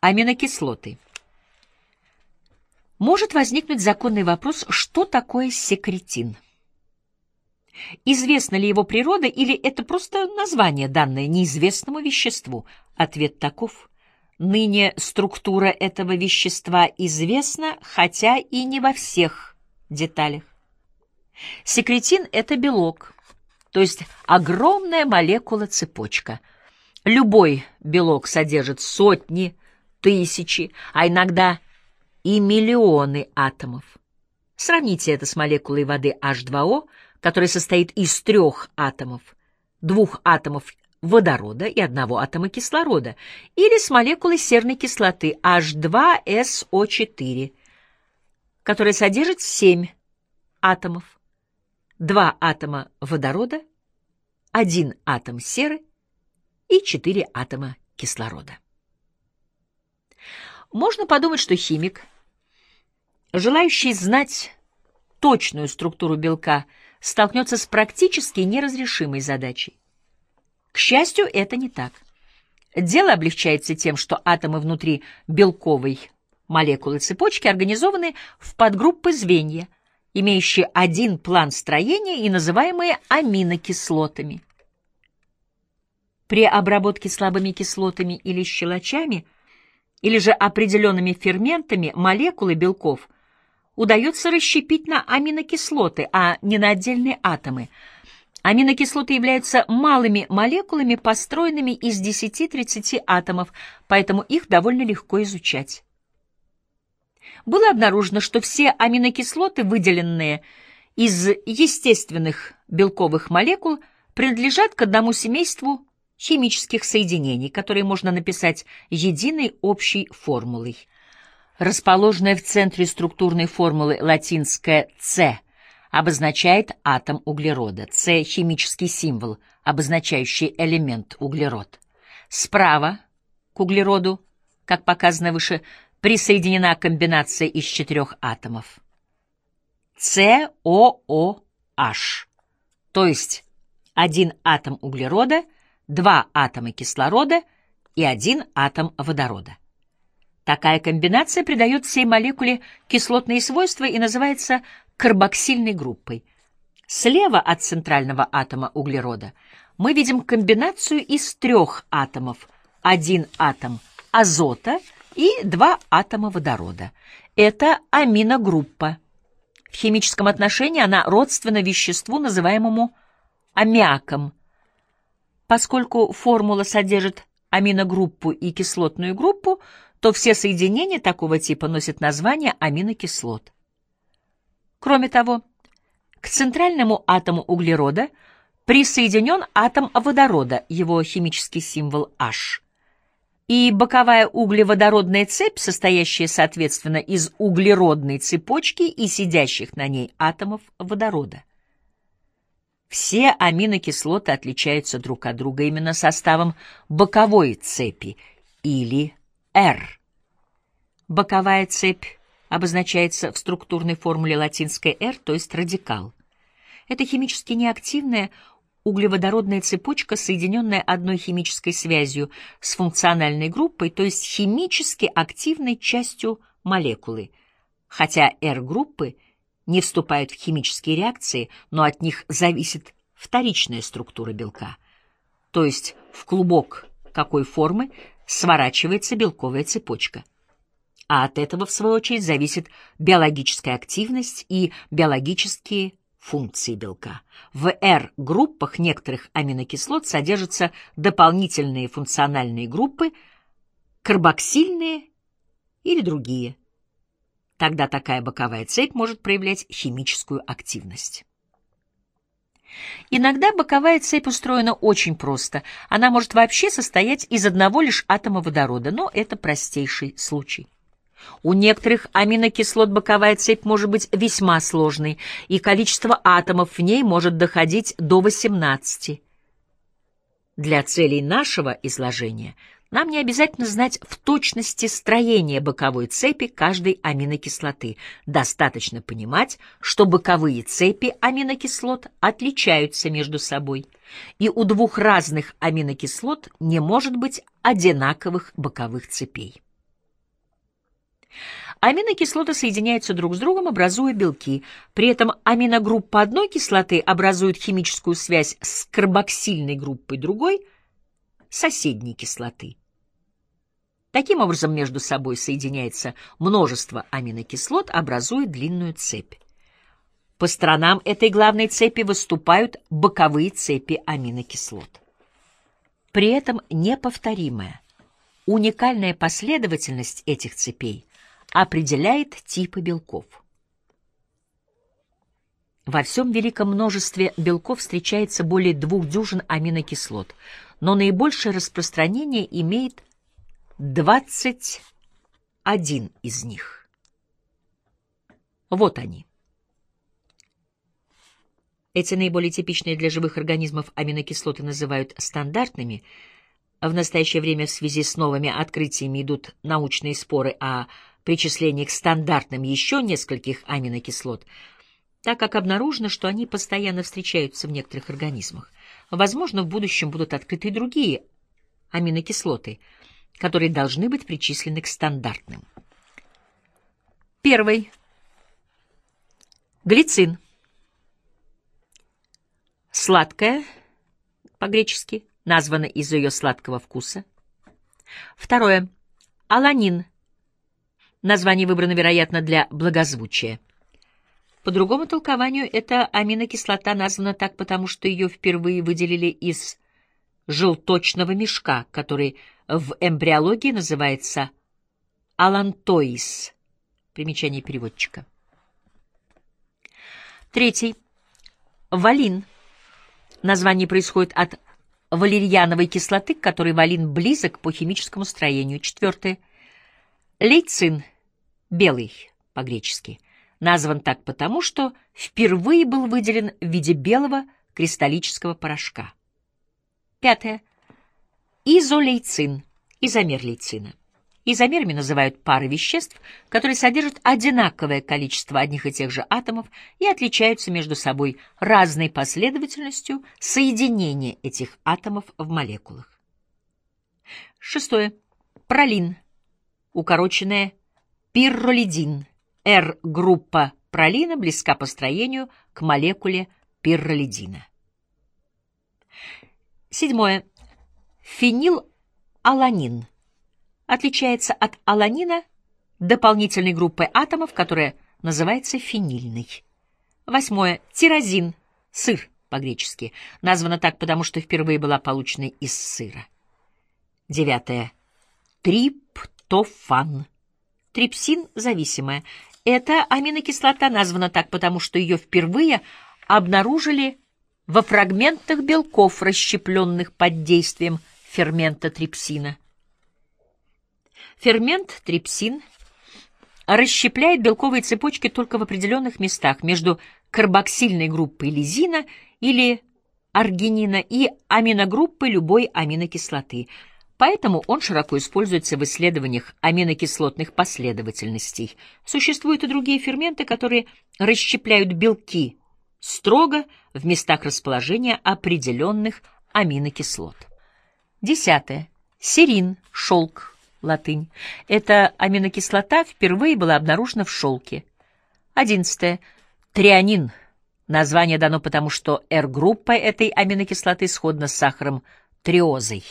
Аминокислоты. Может возникнуть законный вопрос, что такое секретин? Известна ли его природа или это просто название, данное неизвестному веществу? Ответ таков. Ныне структура этого вещества известна, хотя и не во всех деталях. Секретин — это белок, то есть огромная молекула-цепочка. Любой белок содержит сотни, тысячи, а иногда и миллионы атомов. Сравните это с молекулой воды H2O, которая состоит из трех атомов, двух атомов водорода и одного атома кислорода, или с молекулой серной кислоты H2SO4, которая содержит семь атомов, два атома водорода, один атом серы и четыре атома кислорода. Можно подумать, что химик, желающий знать точную структуру белка, столкнется с практически неразрешимой задачей. К счастью, это не так. Дело облегчается тем, что атомы внутри белковой молекулы цепочки организованы в подгруппы звенья, имеющие один план строения и называемые аминокислотами. При обработке слабыми кислотами или щелочами – или же определенными ферментами молекулы белков удается расщепить на аминокислоты, а не на отдельные атомы. Аминокислоты являются малыми молекулами, построенными из 10-30 атомов, поэтому их довольно легко изучать. Было обнаружено, что все аминокислоты, выделенные из естественных белковых молекул, принадлежат к одному семейству химических соединений, которые можно написать единой общей формулой. Расположенная в центре структурной формулы латинская «С» обозначает атом углерода. С — химический символ, обозначающий элемент углерод. Справа к углероду, как показано выше, присоединена комбинация из четырех атомов. COOH, то есть один атом углерода — два атома кислорода и один атом водорода. Такая комбинация придает всей молекуле кислотные свойства и называется карбоксильной группой. Слева от центрального атома углерода мы видим комбинацию из трех атомов, один атом азота и два атома водорода. Это аминогруппа. В химическом отношении она родственна веществу, называемому аммиаком – Поскольку формула содержит аминогруппу и кислотную группу, то все соединения такого типа носят название аминокислот. Кроме того, к центральному атому углерода присоединен атом водорода, его химический символ H. И боковая углеводородная цепь, состоящая, соответственно, из углеродной цепочки и сидящих на ней атомов водорода. Все аминокислоты отличаются друг от друга именно составом боковой цепи или R. Боковая цепь обозначается в структурной формуле латинской R, то есть радикал. Это химически неактивная углеводородная цепочка, соединенная одной химической связью с функциональной группой, то есть химически активной частью молекулы, хотя R-группы — не вступают в химические реакции, но от них зависит вторичная структура белка, то есть в клубок какой формы сворачивается белковая цепочка. А от этого, в свою очередь, зависит биологическая активность и биологические функции белка. В R-группах некоторых аминокислот содержатся дополнительные функциональные группы, карбоксильные или другие. Тогда такая боковая цепь может проявлять химическую активность. Иногда боковая цепь устроена очень просто. Она может вообще состоять из одного лишь атома водорода, но это простейший случай. У некоторых аминокислот боковая цепь может быть весьма сложной, и количество атомов в ней может доходить до 18. Для целей нашего изложения нам не обязательно знать в точности строение боковой цепи каждой аминокислоты. Достаточно понимать, что боковые цепи аминокислот отличаются между собой, и у двух разных аминокислот не может быть одинаковых боковых цепей. Аминокислоты соединяются друг с другом, образуя белки. При этом аминогруппа одной кислоты образует химическую связь с карбоксильной группой другой, соседней кислоты. Таким образом, между собой соединяется множество аминокислот, образуя длинную цепь. По сторонам этой главной цепи выступают боковые цепи аминокислот. При этом неповторимая, уникальная последовательность этих цепей определяет типы белков. Во всем великом множестве белков встречается более двух дюжин аминокислот, но наибольшее распространение имеет 21 из них. Вот они. Эти наиболее типичные для живых организмов аминокислоты называют стандартными. В настоящее время в связи с новыми открытиями идут научные споры о причислении к стандартным еще нескольких аминокислот, так как обнаружено, что они постоянно встречаются в некоторых организмах. Возможно, в будущем будут открыты другие аминокислоты — которые должны быть причислены к стандартным. Первый. Глицин. Сладкая, по-гречески, названа из-за ее сладкого вкуса. Второе. Аланин. Название выбрано, вероятно, для благозвучия. По другому толкованию, эта аминокислота названа так, потому что ее впервые выделили из желточного мешка, который в эмбриологии называется алантоис. Примечание переводчика. Третий. Валин. Название происходит от валерьяновой кислоты, к которой валин близок по химическому строению. Четвертое. Лейцин. Белый, по-гречески. Назван так потому, что впервые был выделен в виде белого кристаллического порошка. Пятое. Изолейцин, изомер лейцина. Изомерами называют пары веществ, которые содержат одинаковое количество одних и тех же атомов и отличаются между собой разной последовательностью соединения этих атомов в молекулах. Шестое. Пролин, укороченное пирролидин. R-группа пролина близка по строению к молекуле пирролидина. Седьмое. Фенилаланин отличается от аланина дополнительной группой атомов, которая называется фенильной. Восьмое. Тирозин, сыр по-гречески, названа так, потому что впервые была получена из сыра. Девятое. Триптофан. Трипсин зависимая. Эта аминокислота названа так, потому что ее впервые обнаружили во фрагментах белков, расщепленных под действием фермента трипсина. Фермент трипсин расщепляет белковые цепочки только в определенных местах между карбоксильной группой лизина или аргинина и аминогруппой любой аминокислоты. Поэтому он широко используется в исследованиях аминокислотных последовательностей. Существуют и другие ферменты, которые расщепляют белки строго в местах расположения определенных аминокислот. Десятое. Серин, шелк, латынь. Эта аминокислота впервые была обнаружена в шелке. Одиннадцатое. Трианин. Название дано потому, что R-группа этой аминокислоты сходна с сахаром триозой.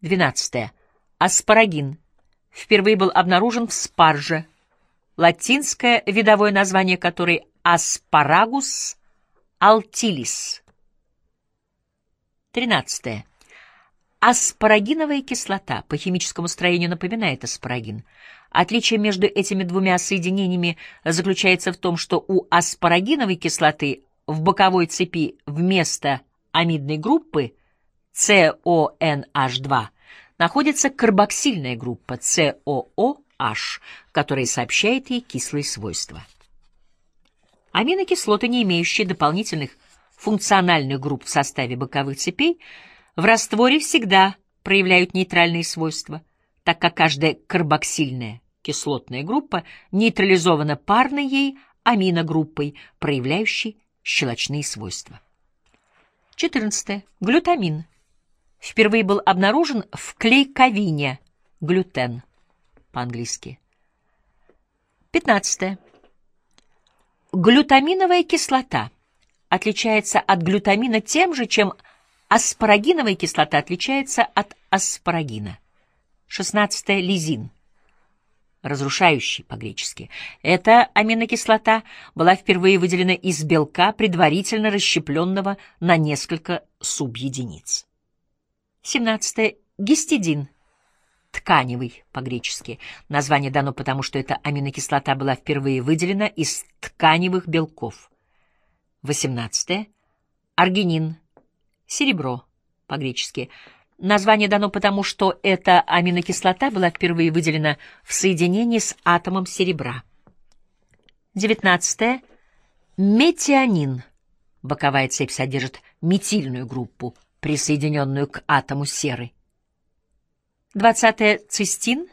Двенадцатое. Аспарагин. Впервые был обнаружен в спарже. Латинское видовое название которой аспарагус алтилис. Тринадцатое. Аспарагиновая кислота по химическому строению напоминает аспарагин. Отличие между этими двумя соединениями заключается в том, что у аспарагиновой кислоты в боковой цепи вместо амидной группы CONH2 находится карбоксильная группа COOH, которая сообщает ей кислые свойства. Аминокислоты, не имеющие дополнительных функциональных групп в составе боковых цепей, в растворе всегда проявляют нейтральные свойства, так как каждая карбоксильная кислотная группа нейтрализована парной ей аминогруппой, проявляющей щелочные свойства. 14. Глютамин. Впервые был обнаружен в клейковине, глютен по-английски. 15. Глютаминовая кислота отличается от глютамина тем же, чем аспарагиновая кислота отличается от аспарагина. 16. Лизин. Разрушающий по-гречески. Эта аминокислота была впервые выделена из белка, предварительно расщепленного на несколько субъединиц. 17. Гистидин тканевый по-гречески. Название дано потому, что эта аминокислота была впервые выделена из тканевых белков. 18. Аргинин, серебро по-гречески. Название дано потому, что эта аминокислота была впервые выделена в соединении с атомом серебра. 19. Метионин. Боковая цепь содержит метильную группу, присоединенную к атому серы. Двадцатое — цистин,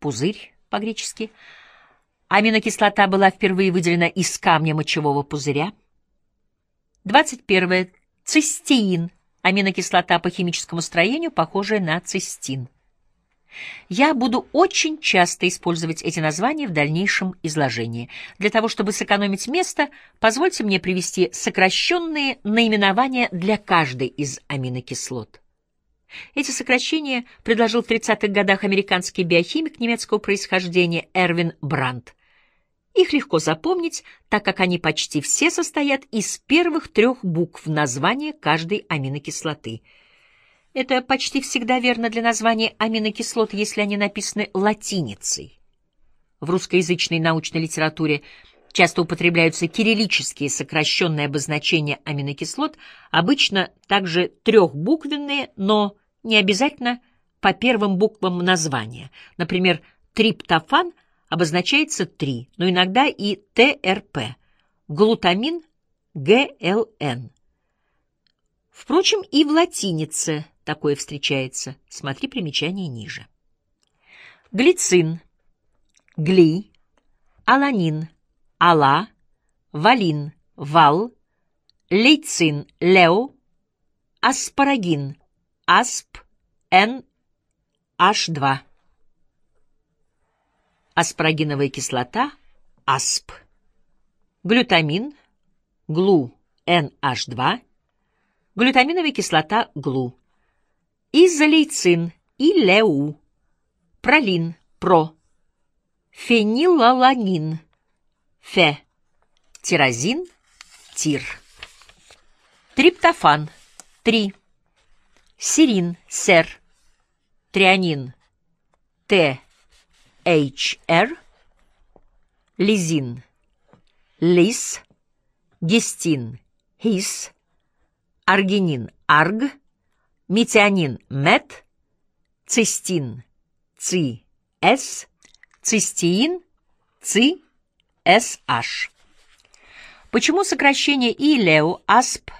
пузырь по-гречески. Аминокислота была впервые выделена из камня мочевого пузыря. Двадцать первое — цистеин, аминокислота по химическому строению, похожая на цистин. Я буду очень часто использовать эти названия в дальнейшем изложении. Для того, чтобы сэкономить место, позвольте мне привести сокращенные наименования для каждой из аминокислот. Эти сокращения предложил в 30-х годах американский биохимик немецкого происхождения Эрвин Брандт. Их легко запомнить, так как они почти все состоят из первых трех букв названия каждой аминокислоты. Это почти всегда верно для названия аминокислот, если они написаны латиницей. В русскоязычной научной литературе часто употребляются кириллические сокращенные обозначения аминокислот, обычно также трехбуквенные, но не обязательно по первым буквам названия. Например, триптофан обозначается 3, но иногда и ТРП, глутамин ГЛН. Впрочем, и в латинице такое встречается. Смотри примечание ниже. Глицин, гли, аланин, ала, валин, вал, лейцин, лео, аспарагин, АСП NH2. Аспарагиновая кислота АСП. Глютамин ГЛУ NH2. Глютаминовая кислота ГЛУ. Изолейцин и ЛЕУ. Пролин ПРО. Фенилаланин ФЕ. Тирозин ТИР. Триптофан 3 серин, сер, трианин, ТHR, лизин, лис, гистин, хис, аргинин, арг, метионин, мет, цистин, ци, с, цистеин, ци, СH. Почему сокращение ИЛЕУ АСП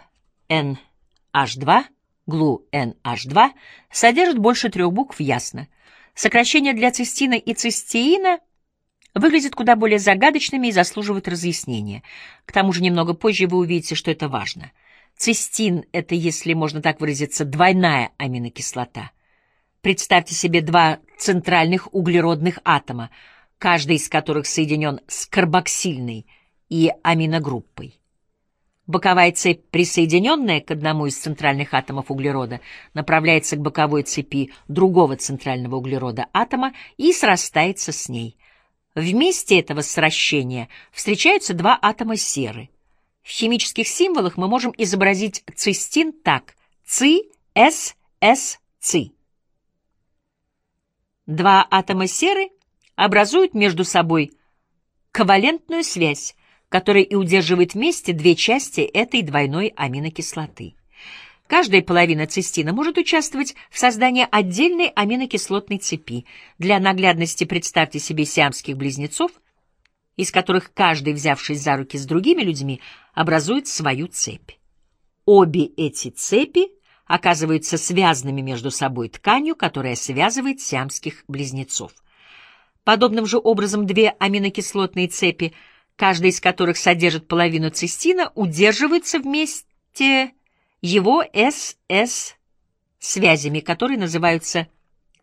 NH2 ГЛУ-НH2 содержит больше трех букв, ясно. Сокращения для цистина и цистеина выглядят куда более загадочными и заслуживают разъяснения. К тому же немного позже вы увидите, что это важно. Цистин — это, если можно так выразиться, двойная аминокислота. Представьте себе два центральных углеродных атома, каждый из которых соединен с карбоксильной и аминогруппой. Боковая цепь, присоединенная к одному из центральных атомов углерода, направляется к боковой цепи другого центрального углерода атома и срастается с ней. В месте этого сращения встречаются два атома серы. В химических символах мы можем изобразить цистин так ци, с, с, ци. Два атома серы образуют между собой ковалентную связь, который и удерживает вместе две части этой двойной аминокислоты. Каждая половина цистина может участвовать в создании отдельной аминокислотной цепи. Для наглядности представьте себе сиамских близнецов, из которых каждый, взявшись за руки с другими людьми, образует свою цепь. Обе эти цепи оказываются связанными между собой тканью, которая связывает сиамских близнецов. Подобным же образом две аминокислотные цепи – каждая из которых содержит половину цистина, удерживается вместе его СС-связями, которые называются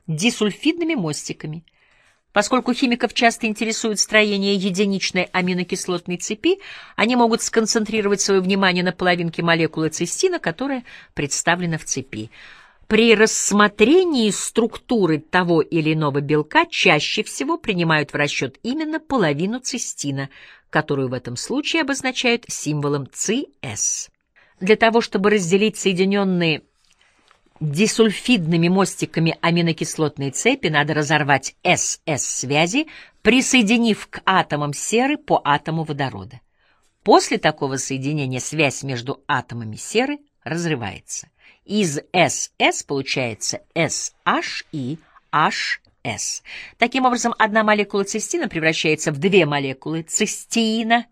дисульфидными мостиками. Поскольку химиков часто интересует строение единичной аминокислотной цепи, они могут сконцентрировать свое внимание на половинке молекулы цистина, которая представлена в цепи. При рассмотрении структуры того или иного белка чаще всего принимают в расчет именно половину цистина, которую в этом случае обозначают символом CS. Для того, чтобы разделить соединенные дисульфидными мостиками аминокислотной цепи, надо разорвать СС-связи, присоединив к атомам серы по атому водорода. После такого соединения связь между атомами серы разрывается. Из СС получается SH и HS. Таким образом, одна молекула цистина превращается в две молекулы цистеина.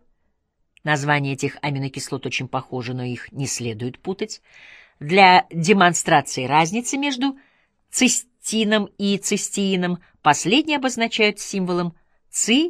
Названия этих аминокислот очень похожи, но их не следует путать. Для демонстрации разницы между цистином и цистеином последние обозначают символом CSH.